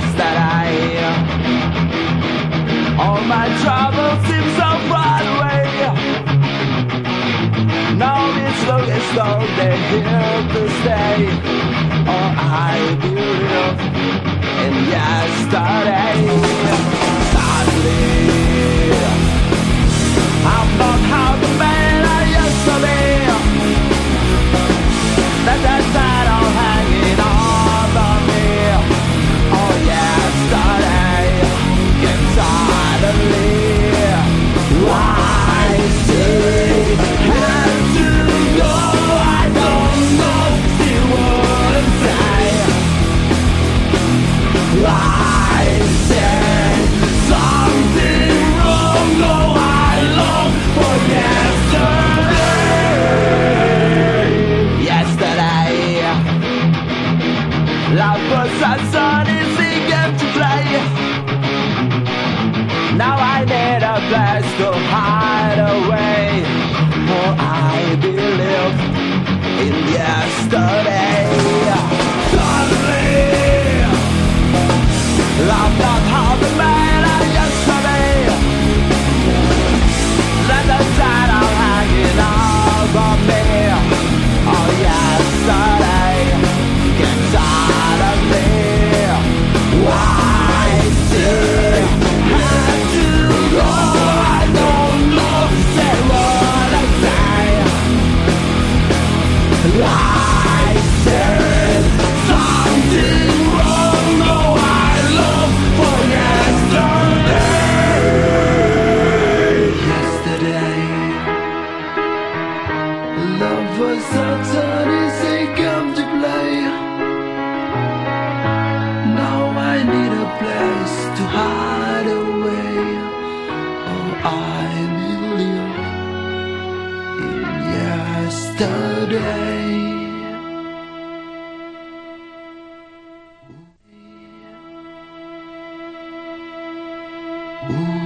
says that I All my troubles seem so far away. Now this look is slowly here to stay. voar. place to hide away. For I believe in yesterday. lovers Saturday say come to play Now I need a place to hide away. Oh, or I'm in yesterday. Ooh.